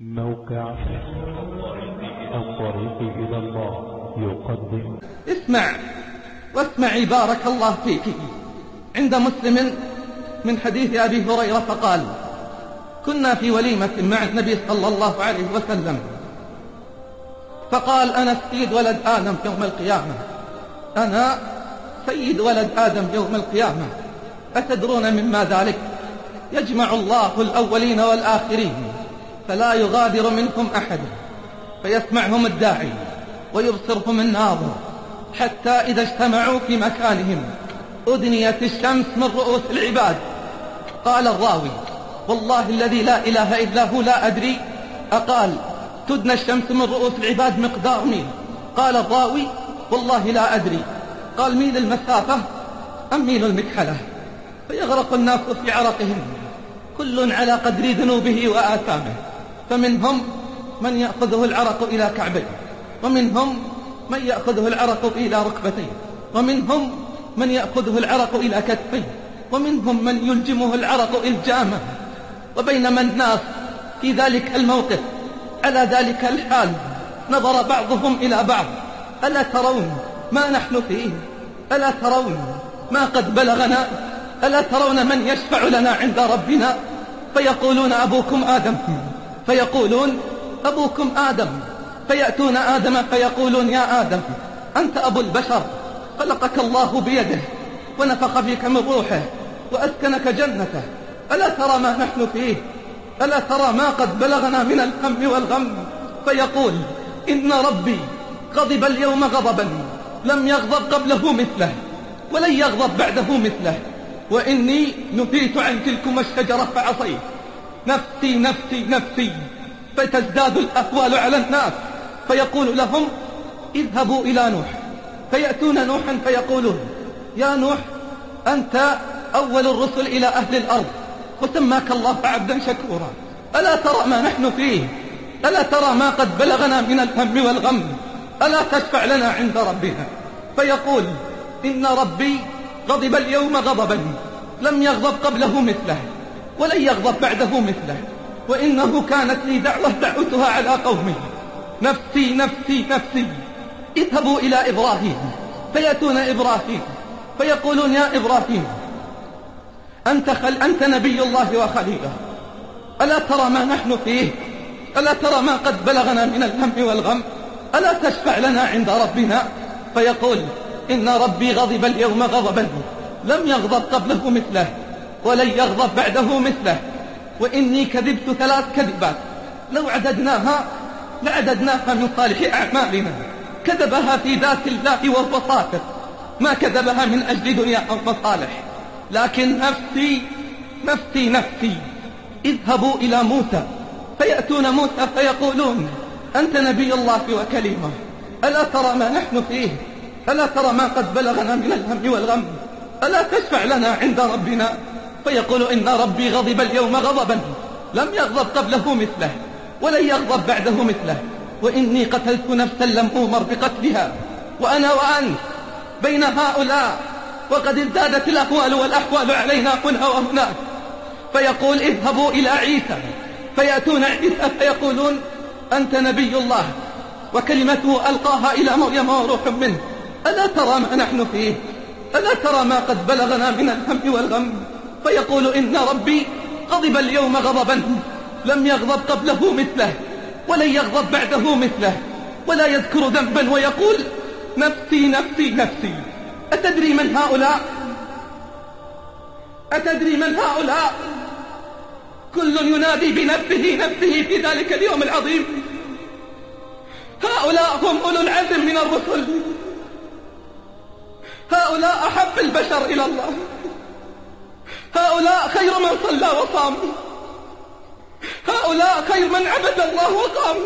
موقع الطريق إلى الله يقدم. اسمع واسمعي بارك الله فيك. عند مسلم من حديث أبي هريرة فقال كنا في وليمة مع النبي صلى الله عليه وسلم. فقال أنا سيد ولد آدم يوم القيامة. أنا سيد ولد آدم يوم القيامة. أتدرون مما ذلك؟ يجمع الله الأولين والآخرين. فلا يغادر منهم أحد فيسمعهم الداعي ويبصرهم الناظر حتى إذا اجتمعوا في مكانهم. أدنيت الشمس من رؤوس العباد. قال الراوي والله الذي لا إله إلا هو لا أدري. أقال تدنى الشمس من رؤوس العباد مقدار ميل قال الراوي والله لا أدري. قال ميل المسافة أم ميل المكحلة؟ فيغرق الناس في عرقهم. كل على قدر ذنوبه وآثامه. فمنهم من يأخذه العرق إلى كعبيه ومنهم من يأخذه العرق إلى ركبتيه ومنهم من يأخذه العرق إلى كتفيه ومنهم من يلجمه العرق إلجامه وبينما الناس في ذلك الموقف على ذلك الحال نظر بعضهم إلى بعض. ألا ترون ما نحن فيه؟ ألا ترون ما قد بلغنا؟ ألا ترون من يشفع لنا عند ربنا؟ فيقولون أبوكم آدم. فيقولون أبوكم آدم. فيأتون آدم فيقولون يا آدم أنت أبو البشر. خلقك الله بيده ونفخ فيك من روحه وأسكنك جنته. ألا ترى ما نحن فيه؟ ألا ترى ما قد بلغنا من الهم والغم؟ فيقول إن ربي غضب اليوم غضبا لم يغضب قبله مثله ولن يغضب بعده مثله. وإني نفيت عن تلكم الشجرة فعصيت. نفسي نفسي نفسي فتزداد الأهوال على الناس فيقول لهم اذهبوا إلى نوح. فيأتون نوحا فيقولون يا نوح أنت أول الرسل إلى أهل الأرض وسماك الله عبدا شكورا. ألا ترى ما نحن فيه؟ ألا ترى ما قد بلغنا من الهم والغم؟ ألا تشفع لنا عند ربنا؟ فيقول إن ربي غضب اليوم غضبا لم يغضب قبله مثله. ولن يغضب بعده مثله. وإنه كانت لي دعوة دعوتها على قومي نفسي نفسي نفسي. اذهبوا إلى إبراهيم. فيأتون إبراهيم. فيقولون يا إبراهيم أنت, خل أنت نبي الله وخليله. ألا ترى ما نحن فيه؟ ألا ترى ما قد بلغنا من الهم والغم؟ ألا تشفع لنا عند ربنا؟ فيقول إن ربي غضب اليوم غضبا. لم يغضب قبله مثله. ولن يغضب بعده مثله. وإني كذبت ثلاث كذبات. لو عددناها لعددناها من صالح أعمالنا. كذبها في ذات الله صادق. ما كذبها من أجل دنيا أو مصالح. لكن نفسي نفسي نفسي. اذهبوا إلى موسى. فيأتون موسى فيقولون أنت نبي الله وكلمة ألا ترى ما نحن فيه؟ ألا ترى ما قد بلغنا من الهم والغم؟ ألا تشفع لنا عند ربنا؟ فيقول إن ربي غضب اليوم غضبا. لم يغضب قبله مثله ولن يغضب بعده مثله. وإني قتلت نفسا لم أمر بقتلها. وأنا وأنت بين هؤلاء وقد ازدادت الأهوال والأحوال علينا هنا وهناك. فيقول اذهبوا إلى عيسى فيأتون عيسى فيقولون أنت نبي الله وكلمته ألقاها إلى مريم وروح منه. ألا ترى ما نحن فيه؟ ألا ترى ما قد بلغنا من الهم والغم؟ فيقول إن ربي غضب اليوم غضبا. لم يغضب قبله مثله ولن يغضب بعده مثله ولا يذكر ذنبا ويقول نفسي نفسي نفسي. أتدري من هؤلاء؟ أتدري من هؤلاء؟ كل ينادي بنفسه نفسه في ذلك اليوم العظيم. هؤلاء هم أولو العزم من الرسل. هؤلاء أحب البشر إلى الله. هؤلاء خير من صلى وصام هؤلاء خير من عبد الله وقام.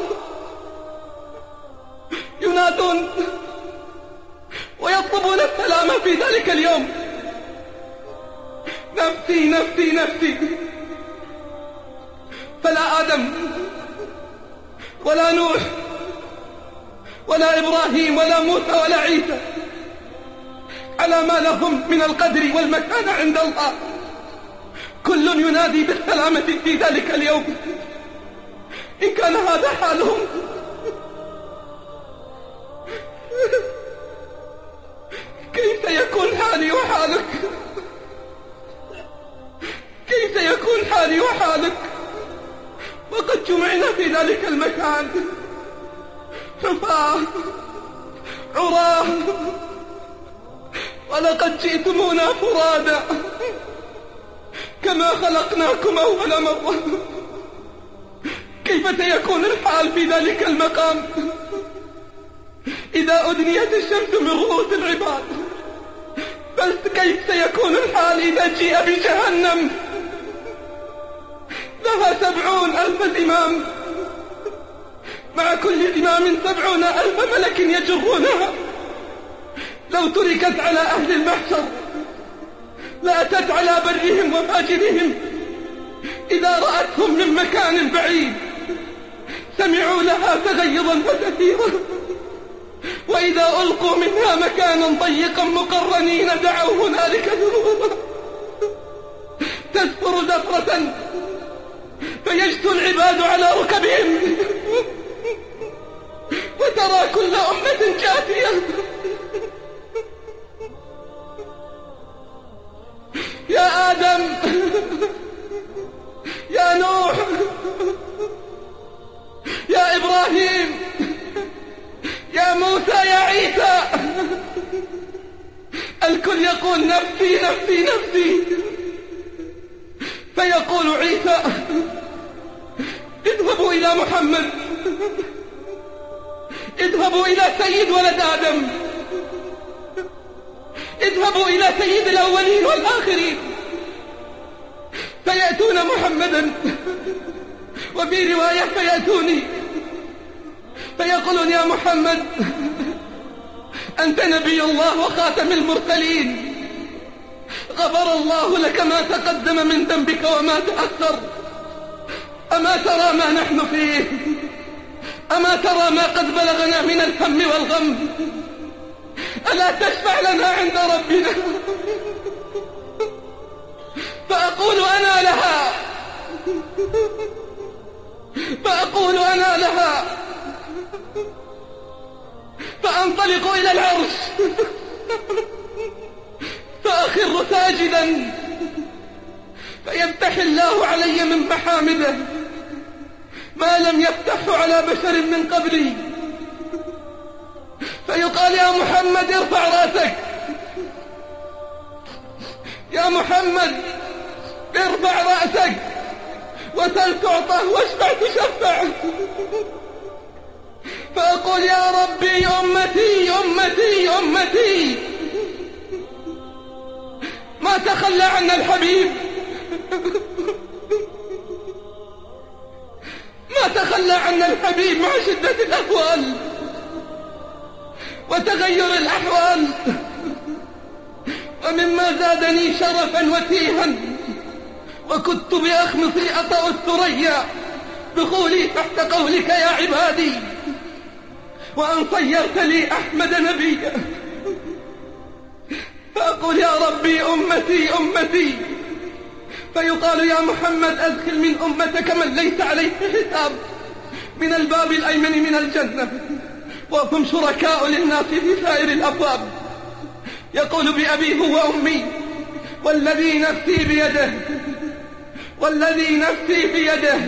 ينادون ويطلبون السلام في ذلك اليوم. نفسي نفسي نفسي. فلا آدم ولا نوح ولا إبراهيم ولا موسى ولا عيسى على ما لهم من القدر والمكانة عند الله. كل ينادي بالسلامة في ذلك اليوم. إن كان هذا حالهم. كيف يكون حالي وحالك؟ كيف يكون حالي وحالك؟ وقد جمعنا في ذلك المكان. حفاة عراه. ولقد جئتمونا فرادا. كما خلقناكم أول مرة. كيف سيكون الحال في ذلك المقام؟ إذا أدنيت الشمس من رؤوس العباد بل كيف سيكون الحال إذا جيء بجهنم؟ لها سبعون ألف زمام مع كل زمام سبعون ألف ملك يجرونها. لو تركت على أهل المحشر لأتت على برهم وفاجرهم إذا رأتهم من مكان بعيد سمعوا لها تغيظا وزفيرا وإذا ألقوا منها مكانا ضيقا مقرنين دعوا هنالك ذنوبا. تزفر زفرة فيجثو العباد على ركبهم. وترى كل أمة جاثية يا آدم. يا نوح. يا إبراهيم. يا موسى يا عيسى. الكل يقول نفسي نفسي نفسي. فيقول عيسى اذهبوا إلى محمد. اذهبوا إلى سيد ولد آدم. اذهبوا إلى سيد الأولين والآخرين. فيأتون محمدا وفي رواية فيأتوني. فيقولون يا محمد أنت نبي الله وخاتم المرسلين. غفر الله لك ما تقدم من ذنبك وما تأخر. أما ترى ما نحن فيه؟ أما ترى ما قد بلغنا من الهم والغم؟ ألا تشفع لنا عند ربنا؟ فأقول أنا لها. فأقول أنا لها. فأنطلق إلى العرش. فأخر ساجدا. فيفتح الله علي من محامده. ما لم يفتحه على بشر من قبلي. فيقال يا محمد ارفع رأسك. يا محمد ارفع رأسك وسل تعطى واشفع تشفع. فأقول يا ربي أمتي أمتي أمتي. ما تخلى عنا الحبيب. ما تخلى عنا الحبيب مع شدة الأهوال وتغير الأحوال. ومما زادني شرفا وتيها وكنت بأخمصي أطأ الثريا دخولي تحت قولك يا عبادي. وأن صيرت لي أحمد نبيا. فأقول يا ربي أمتي أمتي. فيقال يا محمد أدخل من أمتك من ليس عليه حساب. من الباب الأيمن من الجنة. وهم شركاء للناس في سائر الأبواب. يقول بأبيه وأمي والذي نفسي بيده والذي نفسي بيده.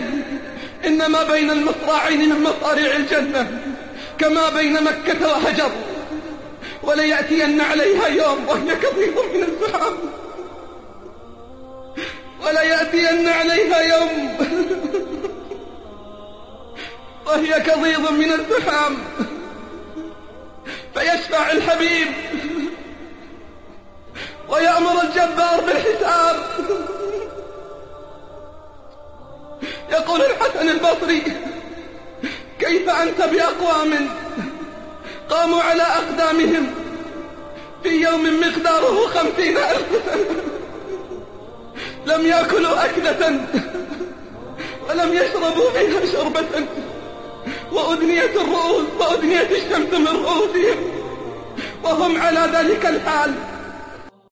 إنما بين المصراعين من مصارع الجنة كما بين مكة وهجر. وليأتين عليها يوم وهي كثير من الزحام. وليأتين عليها يوم وهي كضيض من الزحام. فيشفع الحبيب ويأمر الجبار بالحساب. يقول الحسن البصري كيف أنت بأقوام قاموا على أقدامهم في يوم مقداره خمسين ألف؟ لم يأكلوا أكلة ولم يشربوا فيها شربة. وأدنيت الرؤوس وأدنيت الشمس من رؤوسهم. وهم على ذلك الحال.